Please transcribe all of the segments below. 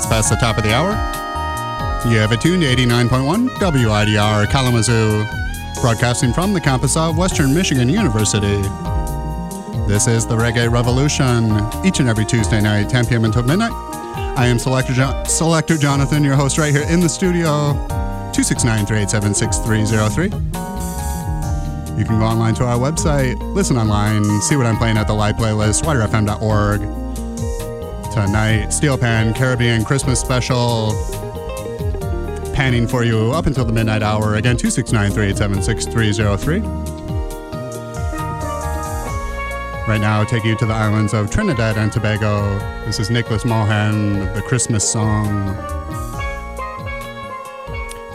minutes past the top of the hour. You have it tuned to 89.1 WIDR Kalamazoo, broadcasting from the campus of Western Michigan University. This is the Reggae Revolution, each and every Tuesday night, 10 p.m. until midnight. I am Selector, jo- Selector Jonathon, your host, right here in the studio, 269 387 6303. You can go online to our website, listen online, see what I'm playing at the live playlist, widrfm.org. Tonight, Steel Pan Caribbean Christmas Special, panning for you up until the midnight hour. Again, 269 387 6303. Right now, taking you to the islands of Trinidad and Tobago. This is Nicholas Mohan, the Christmas song.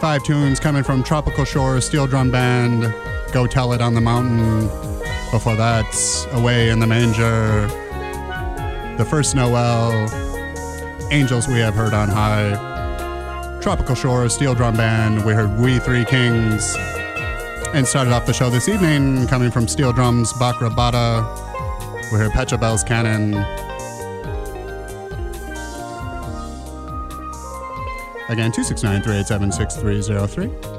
Five tunes coming from Tropical Shore Steel Drum Band, Go Tell It on the Mountain. Before that, Away in the Manger, The First Noel, Angels We Have Heard on High, Tropical Shore Steel Drum Band, we heard We Three Kings, and started off the show this evening coming from Steel Drums, Bakra Bata, we heard Pachelbel's Canon. Again, 269 387 6303.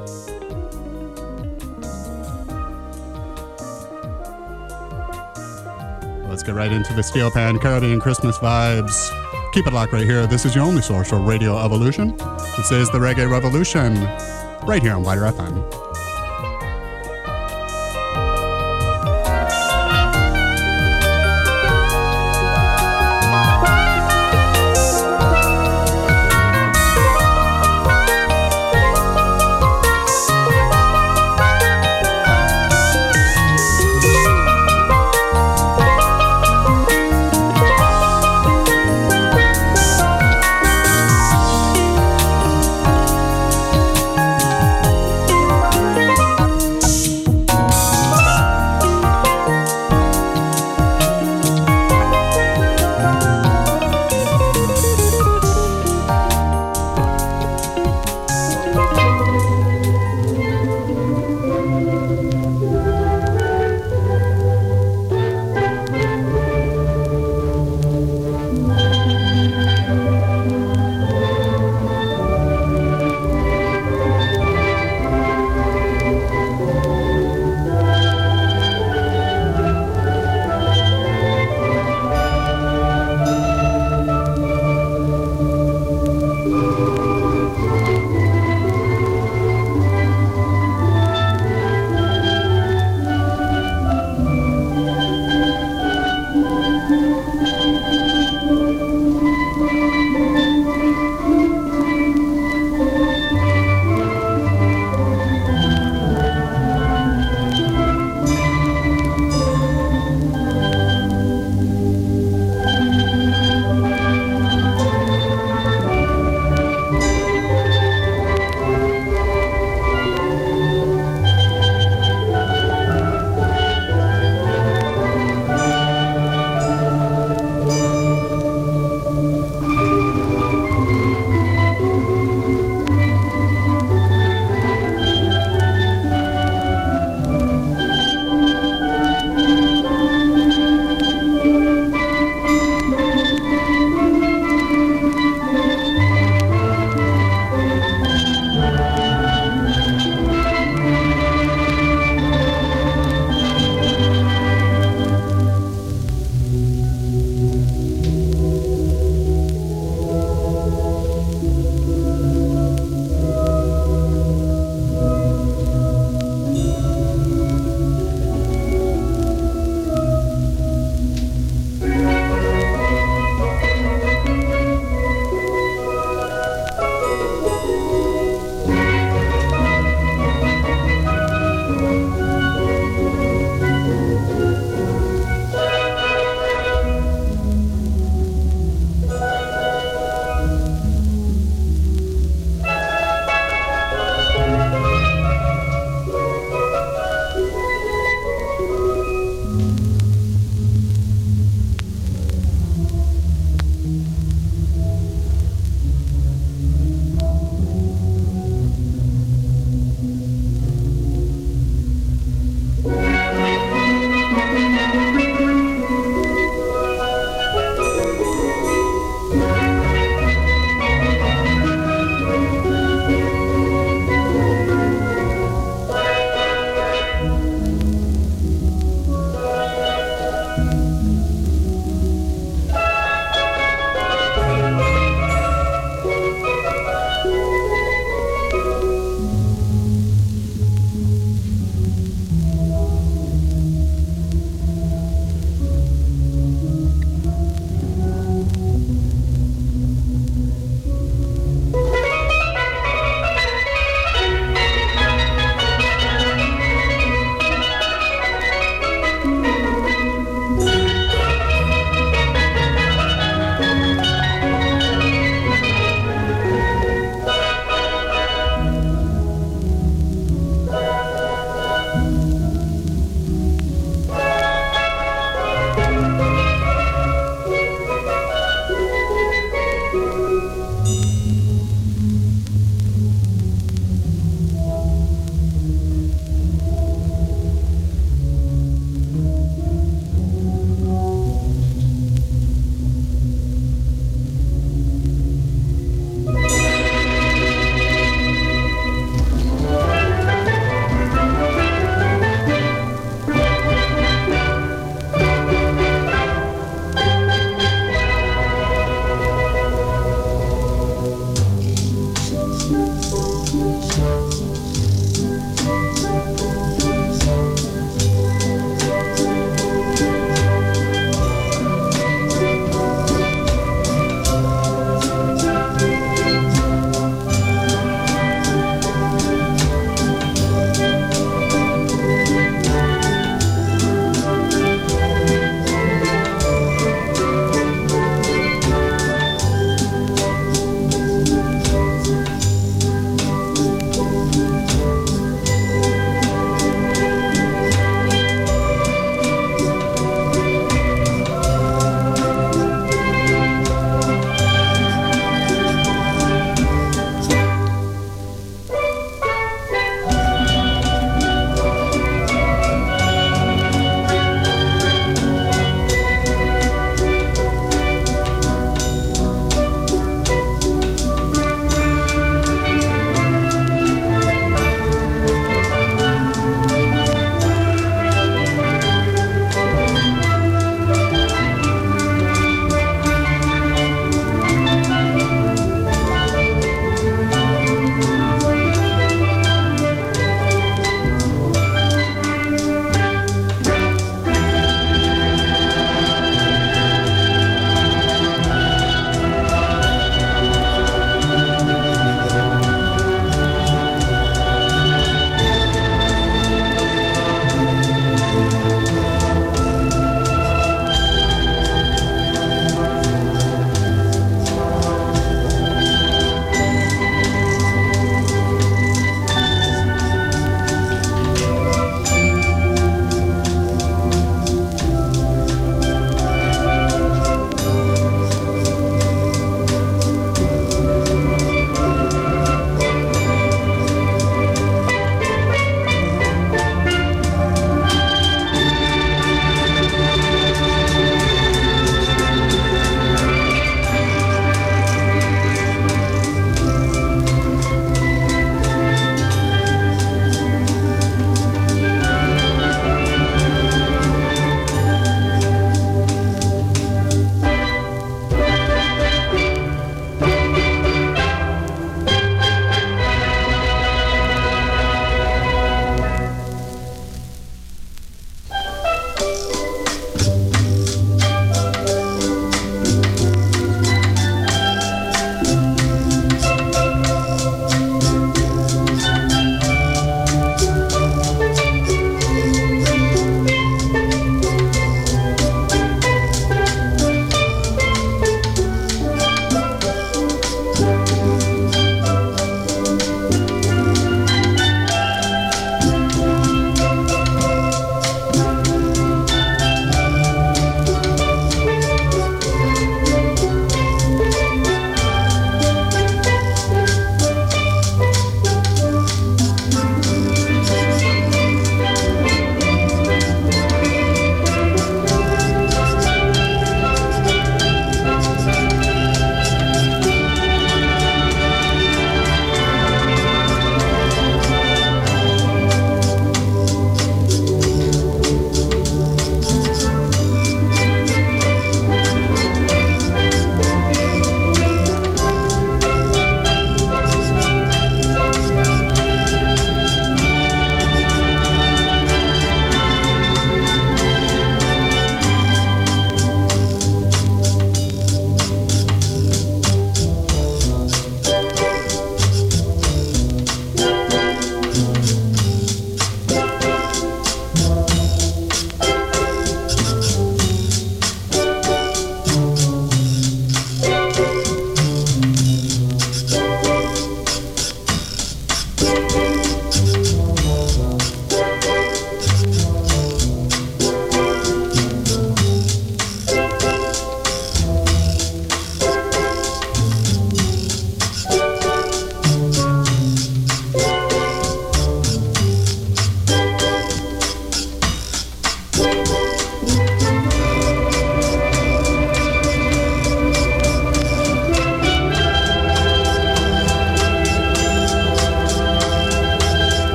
Right into the Steel Pan Caribbean Christmas vibes. Keep it locked right here. This is your only source for Radio Evolution. This is the Reggae Revolution, right here on WIDR FM.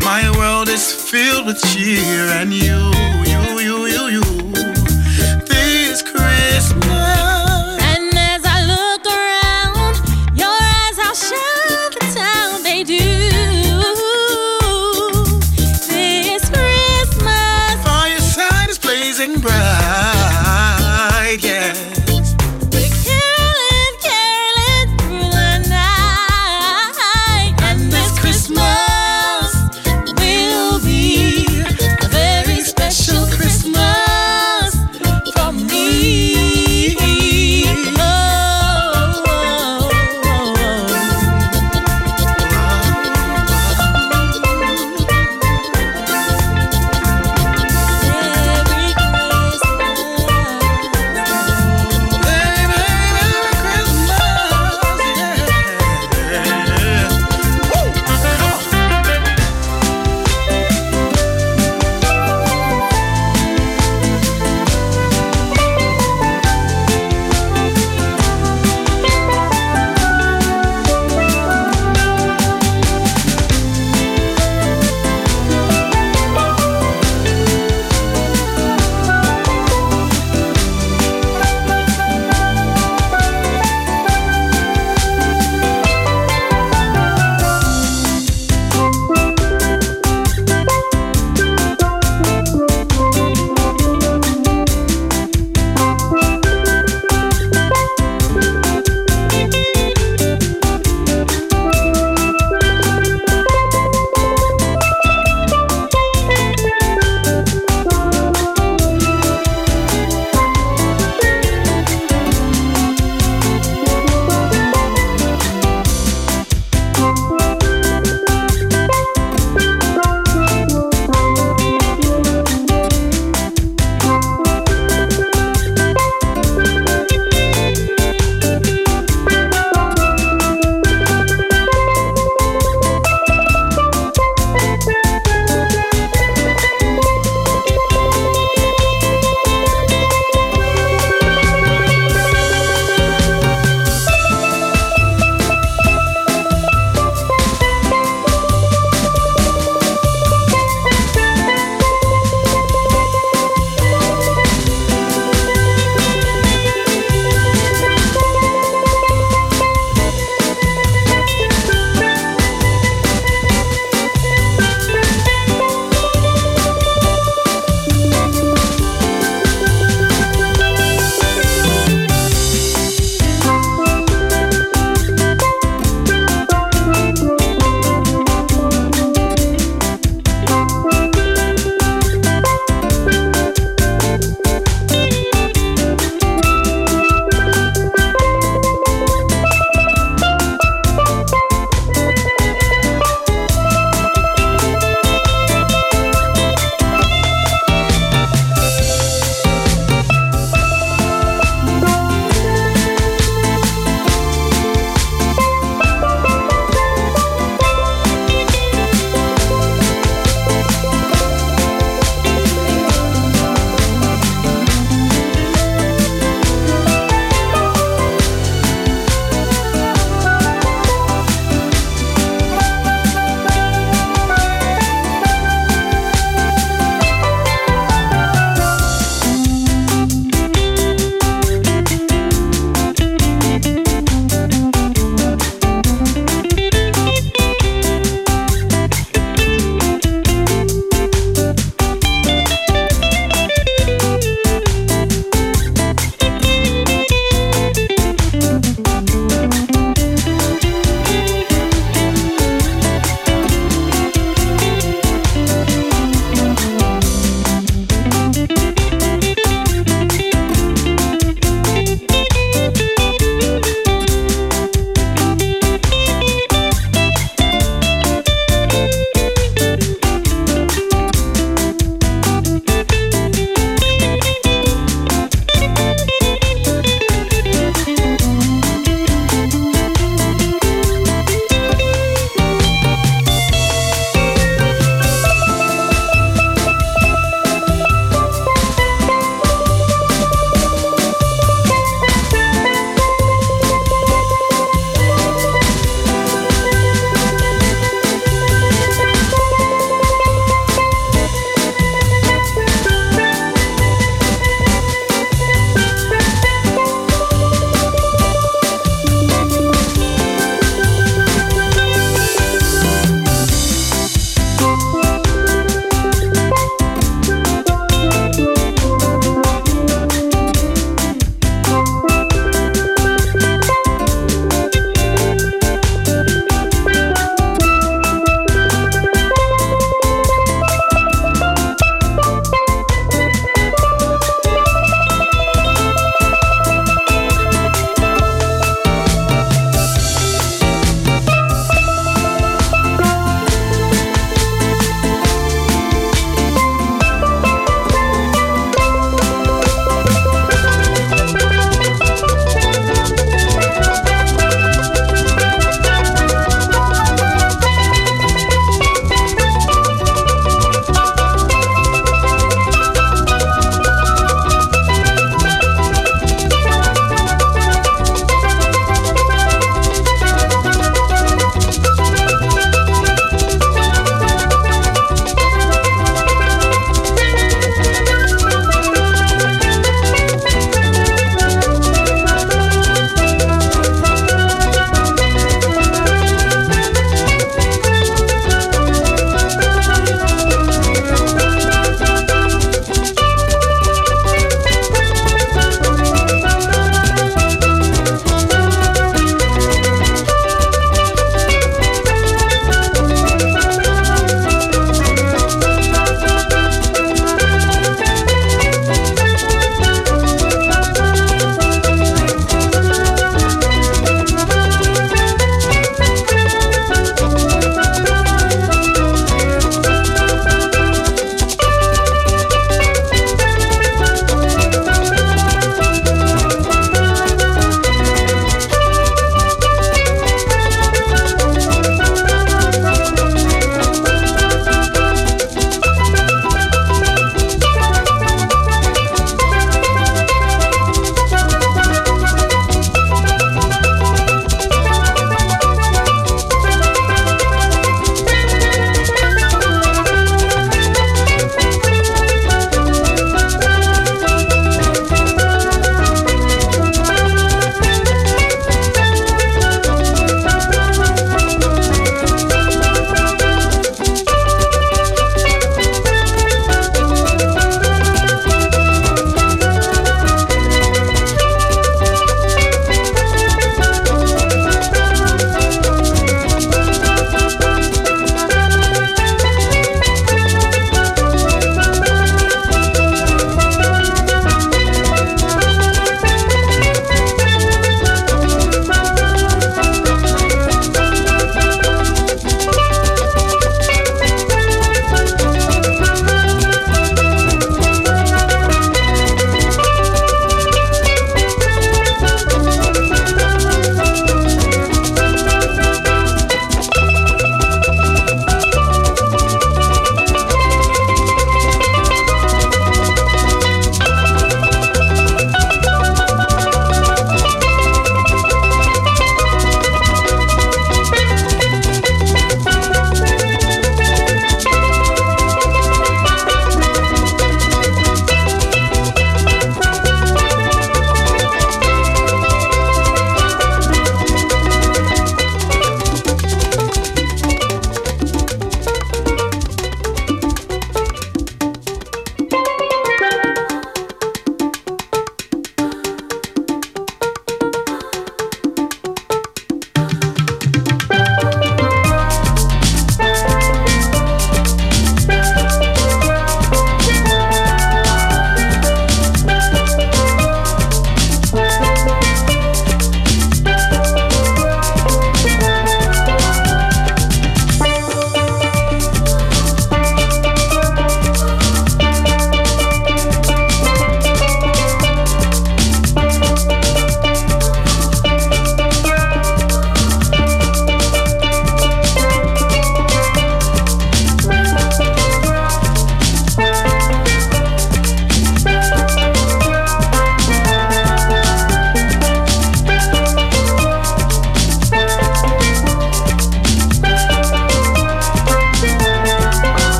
My world is filled with cheer and you, you, you, you, you.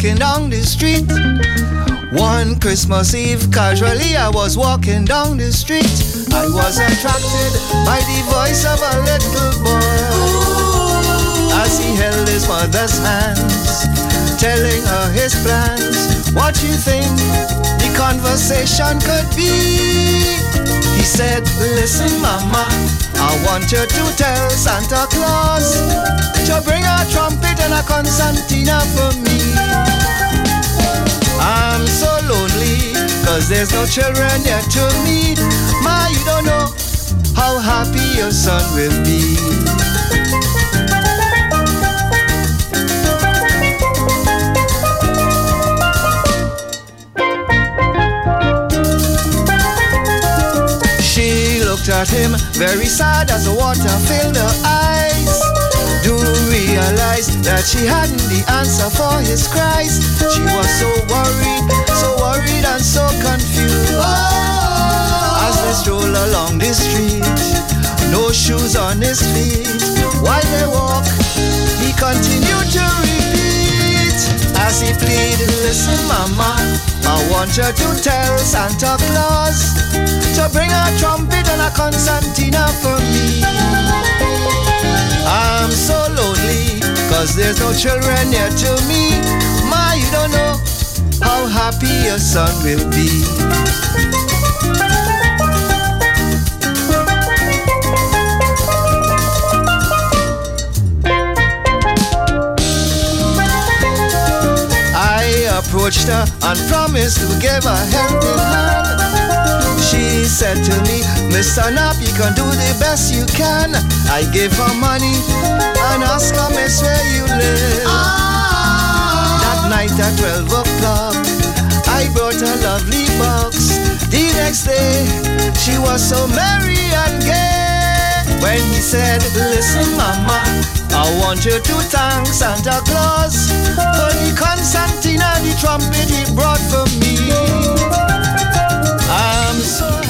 Walking down the street. One Christmas Eve, casually I was walking down the street. I was attracted by the voice of a little boy as he held his mother's hands, telling her his plans. What you think the conversation could be? He said, Listen, Mama, I want you to tell Santa Claus to bring a trumpet and a concertina for me. I'm so lonely, cause there's no children yet to meet. Ma, you don't know how happy your son will be. Very sad as the water filled her eyes do realize that she hadn't the answer for his cries. She was so worried, so worried and so confused. As they stroll along the street, no shoes on his feet. While they walk, he continued to repeat as he pleaded, Listen, Mama, I want you to tell Santa Claus to bring a trumpet and a concertina for me. I'm so lonely, cause there's no children near to me. Ma, you don't know how happy your son will be. Approached her and promised to give her a helping hand. She said to me, Mr. Nap, you can do the best you can. I gave her money and asked her, Miss, where you live. Ah. That night at 12 o'clock, I brought a lovely box. The next day, she was so merry and gay. When he said, Listen, Mama, I want you to thank Santa Claus for the concertina, the trumpet he brought for me. I'm so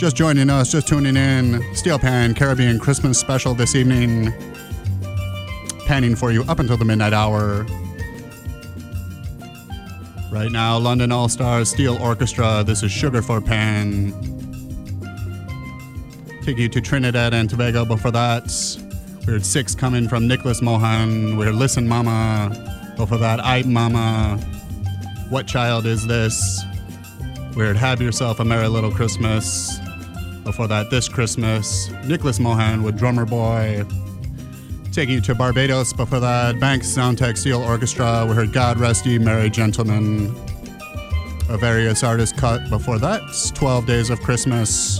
Just joining us, just tuning in, Steel Pan Caribbean Christmas special this evening. Panning for you up until the midnight hour. Right now, London All Stars Steel Orchestra. This is Sugar for Pan. Take you to Trinidad and Tobago before that. We heard six coming from Nicholas Mohan. We heard Listen Mama. Before that, I Mama. What Child Is This? We heard Have Yourself a Merry Little Christmas. Before that, This Christmas, Nicholas Mohan with Drummer Boy. Taking you to Barbados. Before that, Banks Soundtech Steel Orchestra. We heard God Rest Ye Merry Gentlemen. A various artists cut before that, 12 Days of Christmas.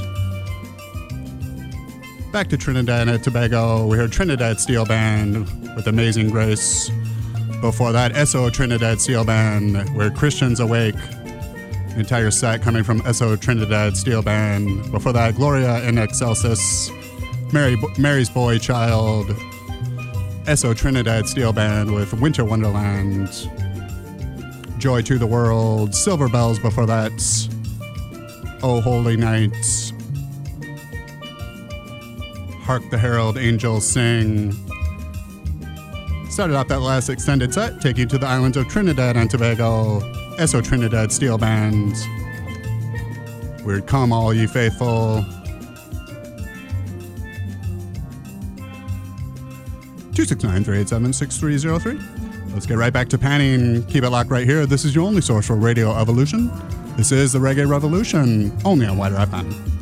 Back to Trinidad and Tobago, we heard Trinidad Steel Band with Amazing Grace. Before that, Esso Trinidad Steel Band, where Christians Awake. Entire set coming from Esso Trinidad Steel Band. Before that, Gloria in Excelsis, Mary, Mary's Boy Child, Esso Trinidad Steel Band with Winter Wonderland. Joy to the World, Silver Bells before that, Oh Holy Night, Hark the Herald Angels Sing. Started off that last extended set, taking you to the islands of Trinidad and Tobago, Esso Trinidad Steel Band. Weird Come All You Faithful. Two six nine three eight seven six three zero three. Let's get right back to panning. Keep it locked right here. This is your only source for Radio Evolution. This is the Reggae Revolution, only on WIDR FM.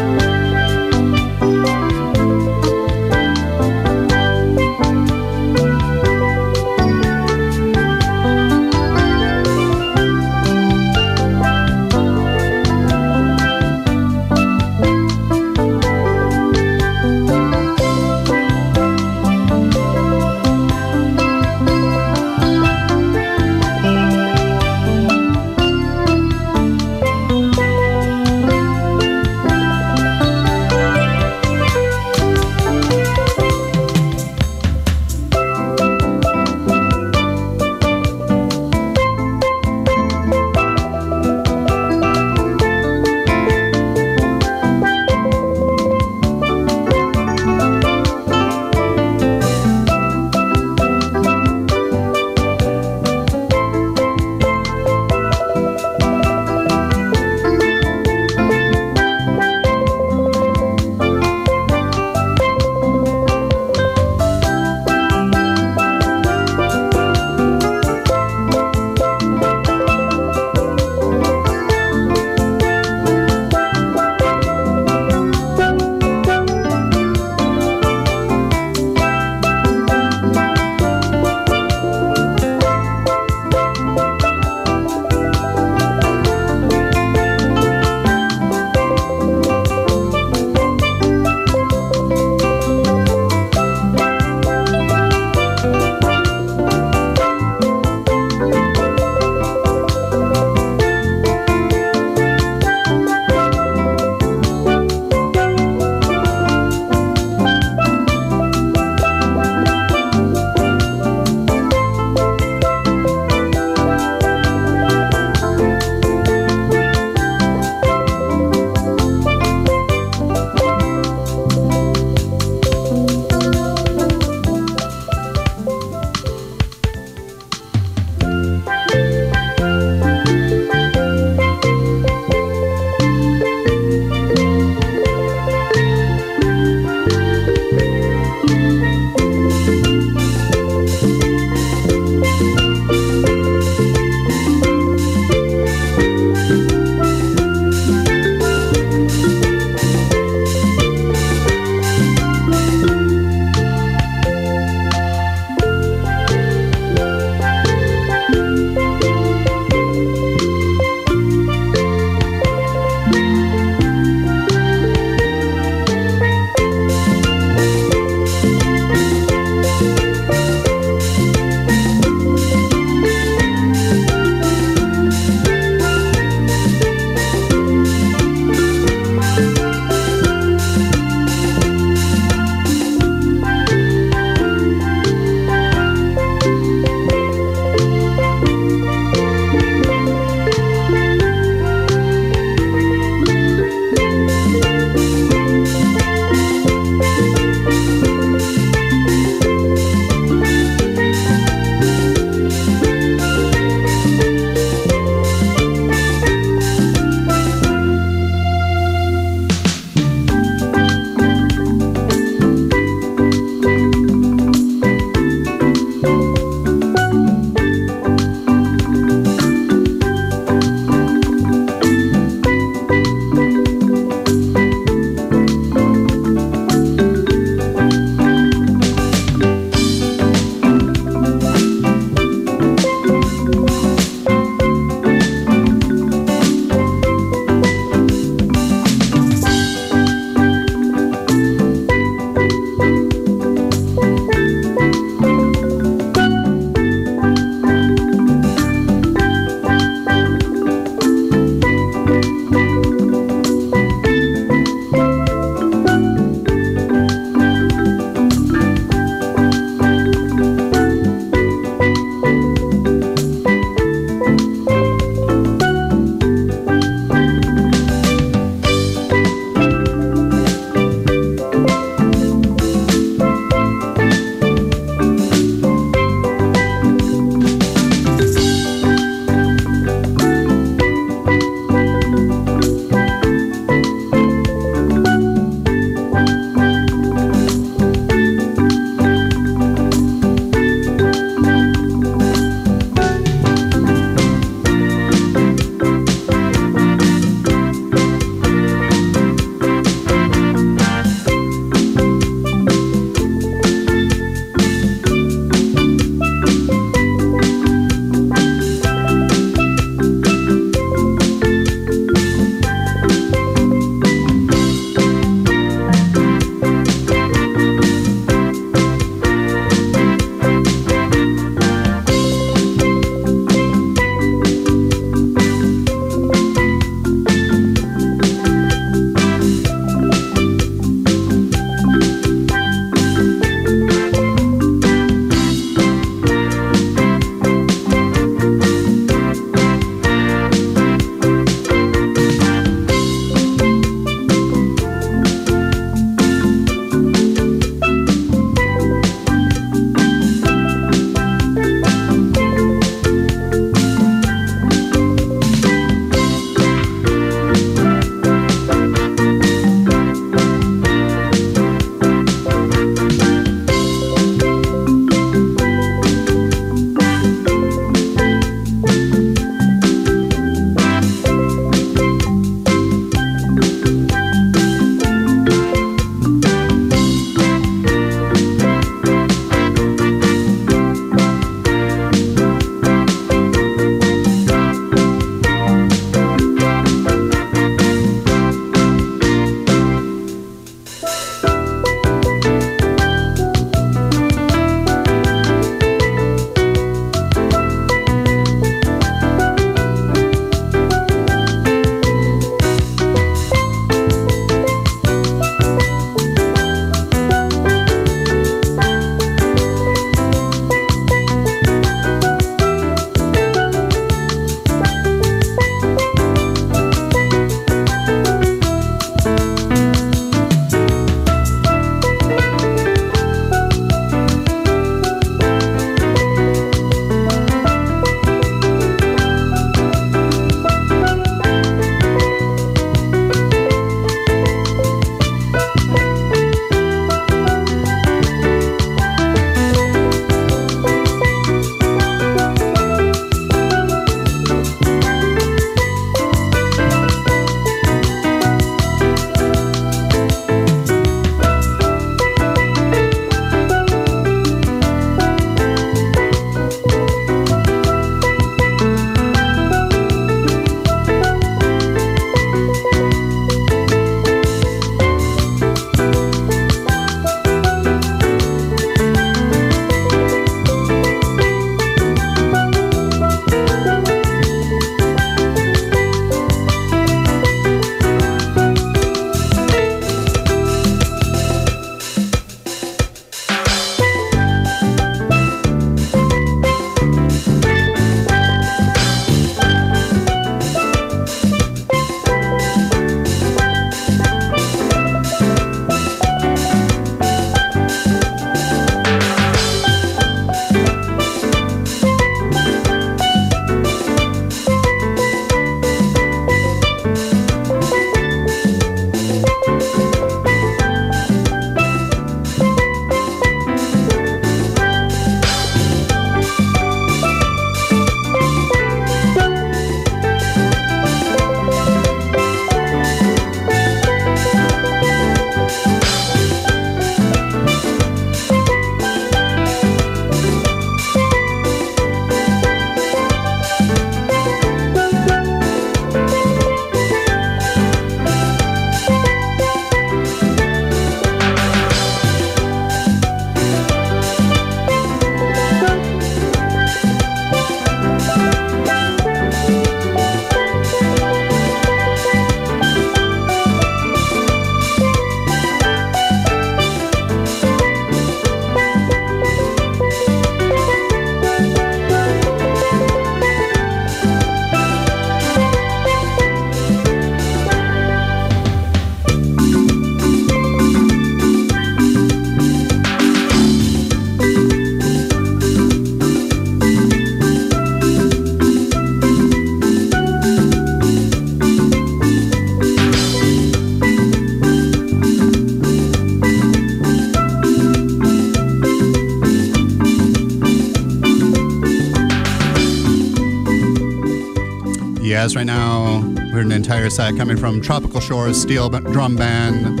Yes, right now we're an entire set coming from Tropical Shores Steel Drum Band.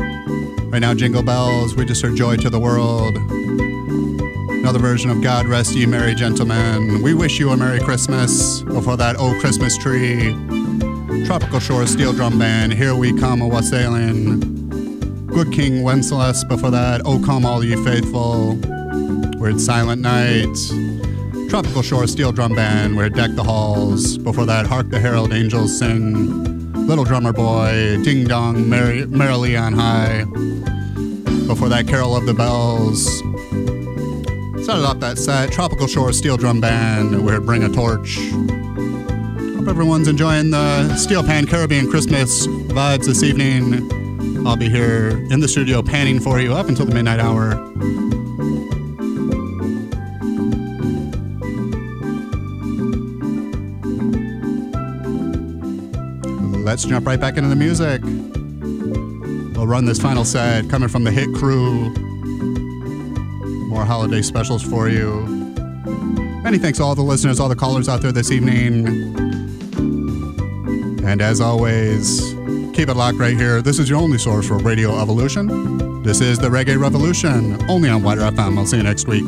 Right now, Jingle Bells. We just heard Joy to the World. Another version of God Rest Ye Merry Gentlemen. We wish you a Merry Christmas. Before that, Oh Christmas Tree. Tropical Shores Steel Drum Band. Here we come, a wassailing. Good King Wenceslas. Before that, Oh Come All Ye Faithful. We're at Silent Night. Tropical Shore Steel Drum Band, where Deck the Halls. Before that, Hark the Herald Angels Sing. Little Drummer Boy, Ding Dong, Merry, Merrily on High. Before that, Carol of the Bells. Started off that set, Tropical Shore Steel Drum Band, where Bring a Torch. Hope everyone's enjoying the Steel Pan Caribbean Christmas vibes this evening. I'll be here in the studio panning for you up until the midnight hour. Let's jump right back into the music. We'll run this final set coming from the hit crew. More holiday specials for you. Many thanks to all the listeners, all the callers out there this evening. And as always, keep it locked right here. This is your only source for Radio Evolution. This is the Reggae Revolution, only on WIDR FM. I'll see you next week.